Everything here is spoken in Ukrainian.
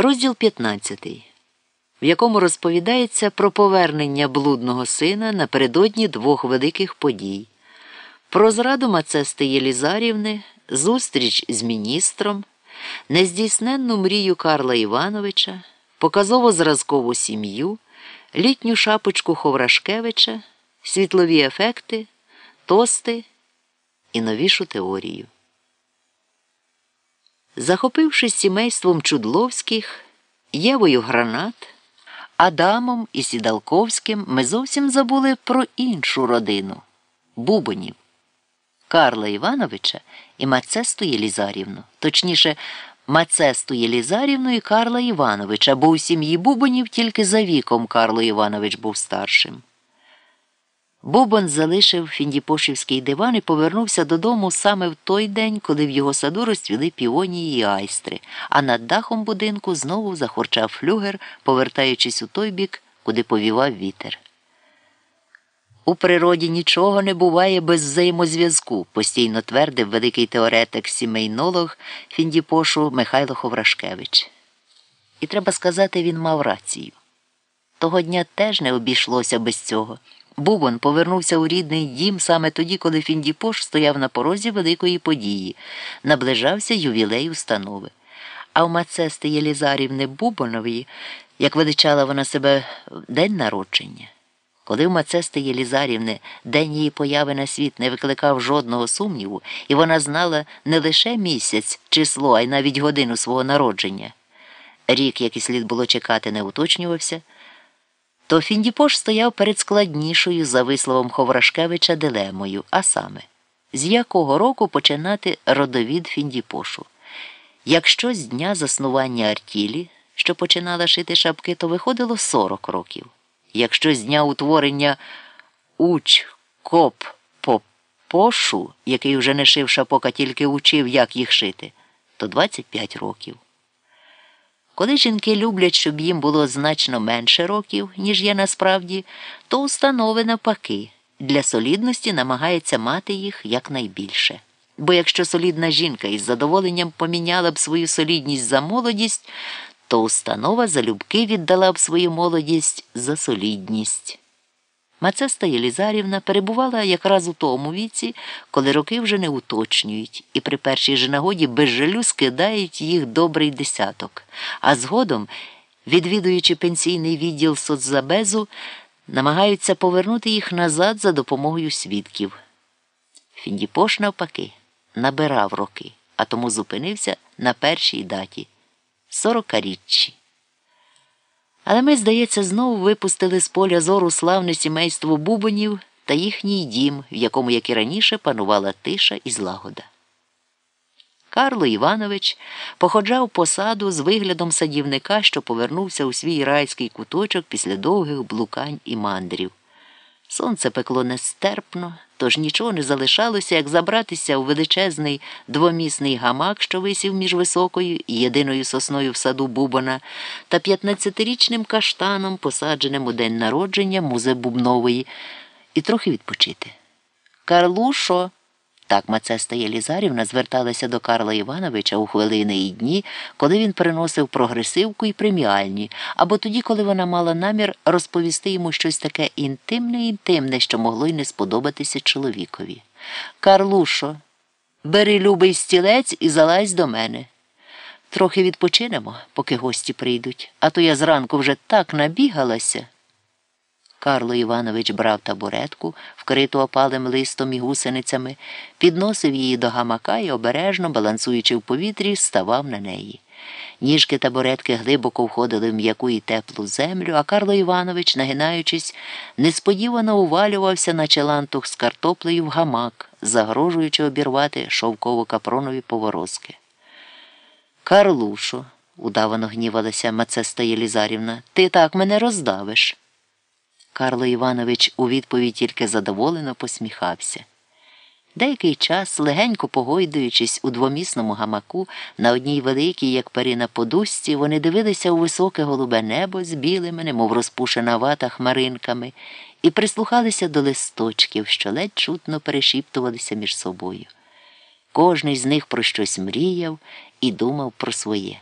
Розділ 15, в якому розповідається про повернення блудного сина напередодні двох великих подій, про зраду Мацести Єлізарівни, зустріч з міністром, нездійсненну мрію Карла Івановича, показово зразкову сім'ю, літню шапочку Ховрашкевича, світлові ефекти, тости і новішу теорію. Захопившись сімейством Чудловських, Євою Гранат, Адамом і Сідалковським, ми зовсім забули про іншу родину Бубонів, Карла Івановича і Мацесту Єлізарівну, точніше, Мацесту Єлізарівну і Карла Івановича, бо у сім'ї Бубонів тільки за віком Карло Іванович був старшим. Бубон залишив Фіндіпошівський диван і повернувся додому саме в той день, коли в його саду розцвіли піонії і айстри, а над дахом будинку знову захорчав флюгер, повертаючись у той бік, куди повівав вітер. У природі нічого не буває без взаємозв'язку, постійно твердив великий теоретик сімейнолог Фіндіпошу Михайло Ховрашкевич. І треба сказати, він мав рацію. Того дня теж не обійшлося без цього. Бубон повернувся у рідний дім саме тоді, коли Фіндіпош стояв на порозі великої події, наближався ювілей установи. А у Мацести Єлізарівни Бубонової, як величала вона себе день народження. Коли в Мацести Єлізарівни день її появи на світ не викликав жодного сумніву, і вона знала не лише місяць, число, а й навіть годину свого народження. Рік, який слід було чекати, не уточнювався то Фіндіпош стояв перед складнішою, за висловом Ховрашкевича, дилемою, а саме, з якого року починати родовід Фіндіпошу. Якщо з дня заснування Артілі, що починала шити шапки, то виходило 40 років. Якщо з дня утворення уч коп попошу, який вже не шив шапок, а тільки учив, як їх шити, то 25 років. Коли жінки люблять, щоб їм було значно менше років, ніж є насправді, то установи навпаки для солідності намагається мати їх якнайбільше. Бо якщо солідна жінка із задоволенням поміняла б свою солідність за молодість, то установа залюбки віддала б свою молодість за солідність. Мацеста Єлізарівна перебувала якраз у тому віці, коли роки вже не уточнюють, і при першій же нагоді без жалю скидають їх добрий десяток, а згодом, відвідуючи пенсійний відділ соцзабезу, намагаються повернути їх назад за допомогою свідків. Фіндіпош, навпаки, набирав роки, а тому зупинився на першій даті сорокаріччі. Але ми, здається, знову випустили з поля зору славне сімейство бубонів та їхній дім, в якому, як і раніше, панувала тиша і злагода. Карло Іванович походжав посаду з виглядом садівника, що повернувся у свій райський куточок після довгих блукань і мандрів. Сонце пекло нестерпно, тож нічого не залишалося, як забратися у величезний двомісний гамак, що висів між високою і єдиною сосною в саду Бубона, та п'ятнадцятирічним каштаном, посадженим у день народження музе Бубнової, і трохи відпочити. Карлушо. Так Мацеста Єлізарівна зверталася до Карла Івановича у хвилини і дні, коли він приносив прогресивку і преміальні, або тоді, коли вона мала намір розповісти йому щось таке інтимне інтимне, що могло й не сподобатися чоловікові. Карлушо, бери любий стілець і залазь до мене. Трохи відпочинемо, поки гості прийдуть, а то я зранку вже так набігалася. Карло Іванович брав табуретку, вкриту опалим листом і гусеницями, підносив її до гамака і обережно, балансуючи в повітрі, ставав на неї. Ніжки табуретки глибоко входили в м'яку і теплу землю, а Карло Іванович, нагинаючись, несподівано увалювався на челантух з картоплею в гамак, загрожуючи обірвати шовково капронові поворозки. Карлушо, удавано гнівалася Мацеста Єлізарівна, ти так мене роздавиш. Карло Іванович у відповідь тільки задоволено посміхався. Деякий час, легенько погойдуючись у двомісному гамаку, на одній великій, як перина подушці, вони дивилися у високе голубе небо з білими, немов розпушена вата хмаринками, і прислухалися до листочків, що ледь чутно перешіптувалися між собою. Кожний з них про щось мріяв і думав про своє.